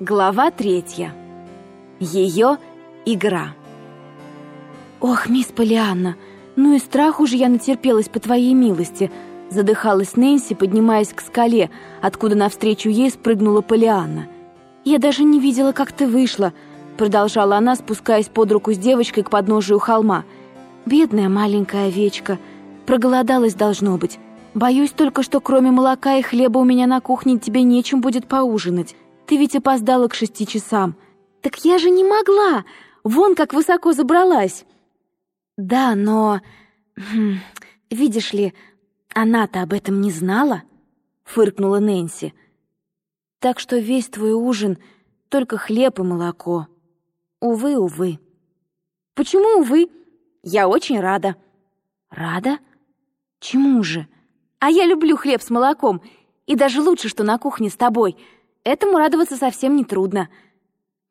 Глава третья. Ее игра. «Ох, мисс Полианна, ну и страх уже я натерпелась по твоей милости», задыхалась Нэнси, поднимаясь к скале, откуда навстречу ей спрыгнула Полианна. «Я даже не видела, как ты вышла», продолжала она, спускаясь под руку с девочкой к подножию холма. «Бедная маленькая овечка, проголодалась должно быть. Боюсь только, что кроме молока и хлеба у меня на кухне тебе нечем будет поужинать». Ты ведь опоздала к шести часам. Так я же не могла. Вон как высоко забралась. Да, но... Хм, видишь ли, она-то об этом не знала, фыркнула Нэнси. Так что весь твой ужин — только хлеб и молоко. Увы, увы. Почему увы? Я очень рада. Рада? Чему же? А я люблю хлеб с молоком, и даже лучше, что на кухне с тобой — Этому радоваться совсем не трудно.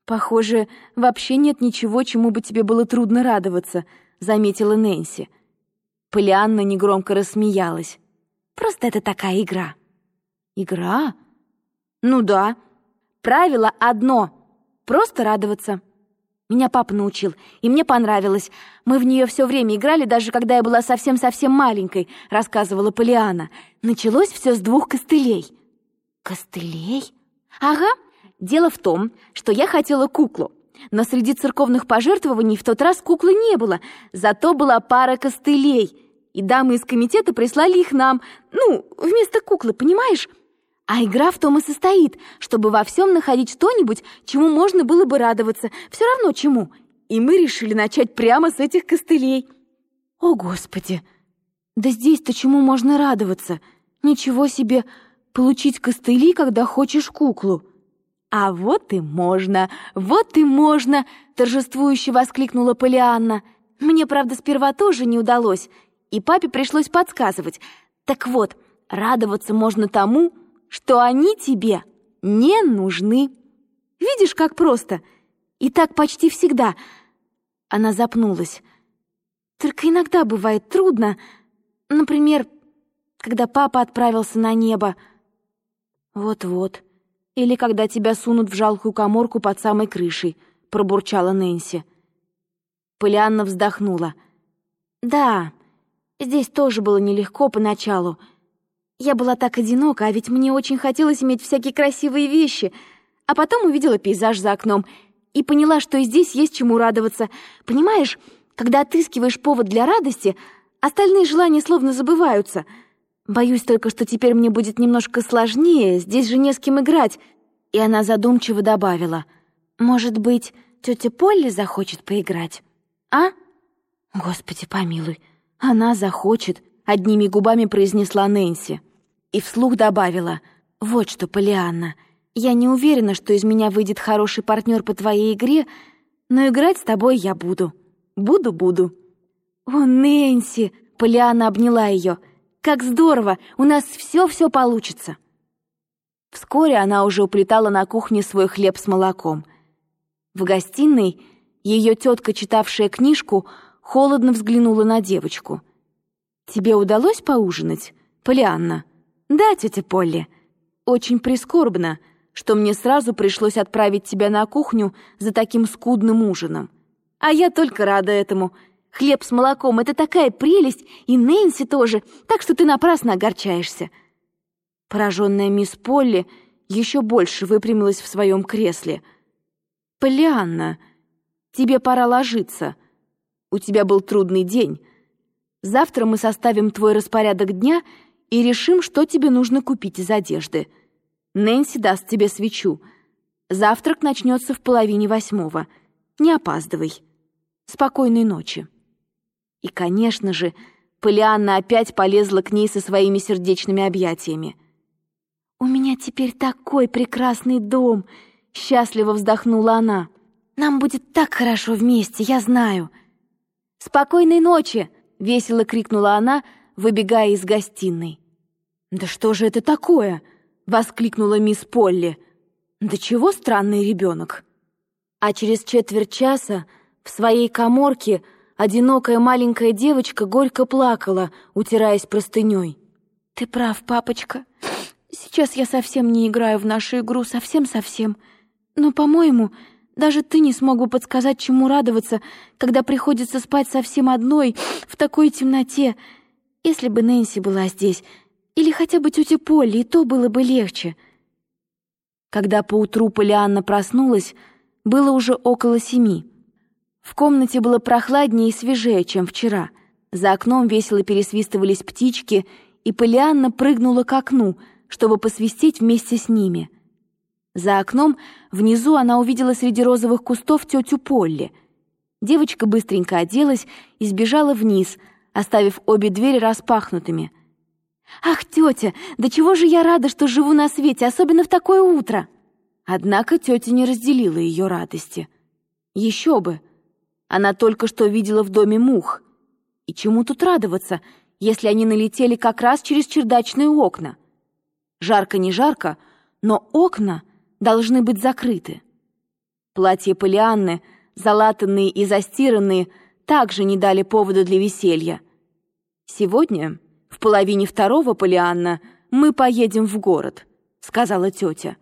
Похоже, вообще нет ничего, чему бы тебе было трудно радоваться, заметила Нэнси. Полианна негромко рассмеялась. Просто это такая игра. Игра? Ну да. Правило одно — просто радоваться. Меня папа научил, и мне понравилось. Мы в нее все время играли, даже когда я была совсем-совсем маленькой, рассказывала Полиана. Началось все с двух костылей. Костылей? Ага, дело в том, что я хотела куклу. Но среди церковных пожертвований в тот раз куклы не было, зато была пара костылей. И дамы из комитета прислали их нам, ну, вместо куклы, понимаешь? А игра в том и состоит, чтобы во всем находить что-нибудь, чему можно было бы радоваться, все равно чему. И мы решили начать прямо с этих костылей. О, Господи! Да здесь-то чему можно радоваться? Ничего себе! Получить костыли, когда хочешь куклу». «А вот и можно, вот и можно!» — торжествующе воскликнула Полианна. «Мне, правда, сперва тоже не удалось, и папе пришлось подсказывать. Так вот, радоваться можно тому, что они тебе не нужны. Видишь, как просто? И так почти всегда». Она запнулась. «Только иногда бывает трудно. Например, когда папа отправился на небо». «Вот-вот. Или когда тебя сунут в жалкую коморку под самой крышей», — пробурчала Нэнси. Полианна вздохнула. «Да, здесь тоже было нелегко поначалу. Я была так одинока, а ведь мне очень хотелось иметь всякие красивые вещи. А потом увидела пейзаж за окном и поняла, что и здесь есть чему радоваться. Понимаешь, когда отыскиваешь повод для радости, остальные желания словно забываются — Боюсь только, что теперь мне будет немножко сложнее, здесь же не с кем играть. И она задумчиво добавила. Может быть, тетя Полли захочет поиграть? А? Господи помилуй, она захочет, одними губами произнесла Нэнси. И вслух добавила. Вот что, Полианна, я не уверена, что из меня выйдет хороший партнер по твоей игре, но играть с тобой я буду. Буду-буду. О, Нэнси! Полианна обняла ее. Как здорово! У нас все-все получится!» Вскоре она уже уплетала на кухне свой хлеб с молоком. В гостиной ее тетка, читавшая книжку, холодно взглянула на девочку. «Тебе удалось поужинать, Полианна?» «Да, тетя Полли. Очень прискорбно, что мне сразу пришлось отправить тебя на кухню за таким скудным ужином. А я только рада этому», Хлеб с молоком — это такая прелесть, и Нэнси тоже, так что ты напрасно огорчаешься». Пораженная мисс Полли еще больше выпрямилась в своем кресле. «Полианна, тебе пора ложиться. У тебя был трудный день. Завтра мы составим твой распорядок дня и решим, что тебе нужно купить из одежды. Нэнси даст тебе свечу. Завтрак начнется в половине восьмого. Не опаздывай. Спокойной ночи». И, конечно же, Полианна опять полезла к ней со своими сердечными объятиями. «У меня теперь такой прекрасный дом!» — счастливо вздохнула она. «Нам будет так хорошо вместе, я знаю!» «Спокойной ночи!» — весело крикнула она, выбегая из гостиной. «Да что же это такое?» — воскликнула мисс Полли. «Да чего странный ребенок?» А через четверть часа в своей коморке — одинокая маленькая девочка горько плакала, утираясь простыней. «Ты прав, папочка. Сейчас я совсем не играю в нашу игру, совсем-совсем. Но, по-моему, даже ты не смог бы подсказать, чему радоваться, когда приходится спать совсем одной в такой темноте. Если бы Нэнси была здесь, или хотя бы тетя Полли, и то было бы легче. Когда поутру Полианна проснулась, было уже около семи. В комнате было прохладнее и свежее, чем вчера. За окном весело пересвистывались птички, и Полианна прыгнула к окну, чтобы посвистеть вместе с ними. За окном внизу она увидела среди розовых кустов тетю Полли. Девочка быстренько оделась и сбежала вниз, оставив обе двери распахнутыми. «Ах, тетя, да чего же я рада, что живу на свете, особенно в такое утро!» Однако тетя не разделила ее радости. Еще бы! Она только что видела в доме мух. И чему тут радоваться, если они налетели как раз через чердачные окна? Жарко не жарко, но окна должны быть закрыты. Платья Полианны, залатанные и застиранные, также не дали повода для веселья. «Сегодня, в половине второго, Полианна, мы поедем в город», — сказала тетя.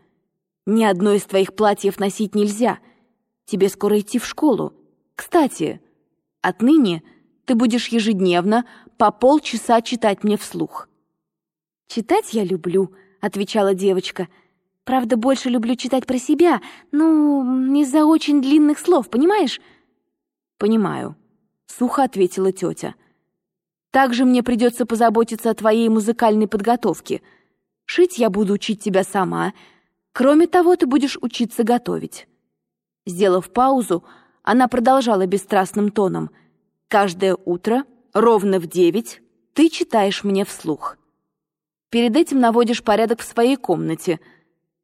Ни одно из твоих платьев носить нельзя. Тебе скоро идти в школу. Кстати, отныне ты будешь ежедневно по полчаса читать мне вслух». «Читать я люблю», — отвечала девочка. «Правда, больше люблю читать про себя, ну, из-за очень длинных слов, понимаешь?» «Понимаю», — сухо ответила тетя. «Также мне придется позаботиться о твоей музыкальной подготовке. Шить я буду учить тебя сама, — Кроме того, ты будешь учиться готовить». Сделав паузу, она продолжала бесстрастным тоном. «Каждое утро, ровно в девять, ты читаешь мне вслух. Перед этим наводишь порядок в своей комнате.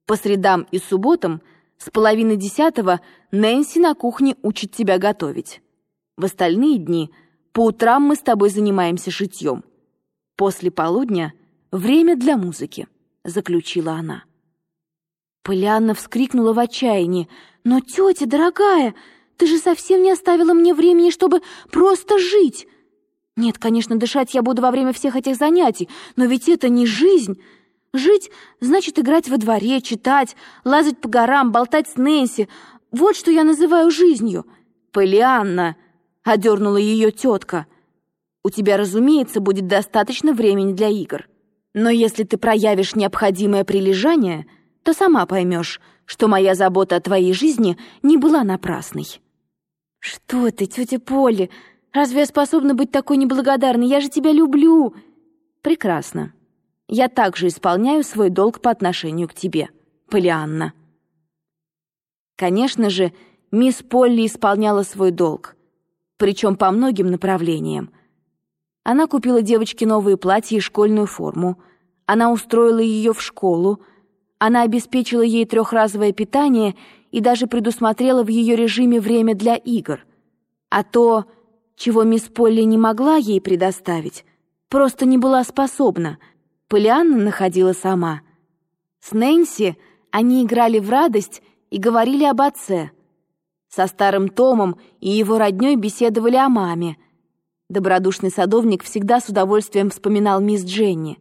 По средам и субботам с половины десятого Нэнси на кухне учит тебя готовить. В остальные дни по утрам мы с тобой занимаемся шитьем. После полудня — время для музыки», — заключила она. Полианна вскрикнула в отчаянии. «Но, тетя, дорогая, ты же совсем не оставила мне времени, чтобы просто жить!» «Нет, конечно, дышать я буду во время всех этих занятий, но ведь это не жизнь!» Жить значит играть во дворе, читать, лазать по горам, болтать с Нэнси. Вот что я называю жизнью. Полианна, — одернула ее тетка, — у тебя, разумеется, будет достаточно времени для игр. Но если ты проявишь необходимое прилежание, то сама поймешь, что моя забота о твоей жизни не была напрасной». «Что ты, тетя Полли? Разве я способна быть такой неблагодарной? Я же тебя люблю!» «Прекрасно. Я также исполняю свой долг по отношению к тебе, Полианна». Конечно же, мисс Полли исполняла свой долг, причем по многим направлениям. Она купила девочке новые платья и школьную форму, она устроила ее в школу, она обеспечила ей трехразовое питание и даже предусмотрела в ее режиме время для игр. А то, чего мисс Полли не могла ей предоставить, просто не была способна, Полианна находила сама. С Нэнси они играли в радость и говорили об отце. Со старым Томом и его роднёй беседовали о маме. Добродушный садовник всегда с удовольствием вспоминал мисс Дженни.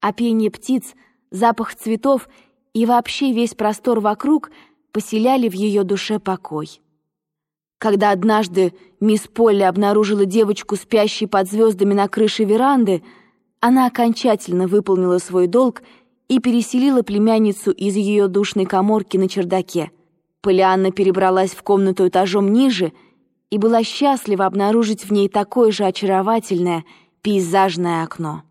А пение птиц — запах цветов и вообще весь простор вокруг поселяли в ее душе покой. Когда однажды мисс Полли обнаружила девочку, спящей под звездами на крыше веранды, она окончательно выполнила свой долг и переселила племянницу из ее душной коморки на чердаке. Полианна перебралась в комнату этажом ниже и была счастлива обнаружить в ней такое же очаровательное пейзажное окно.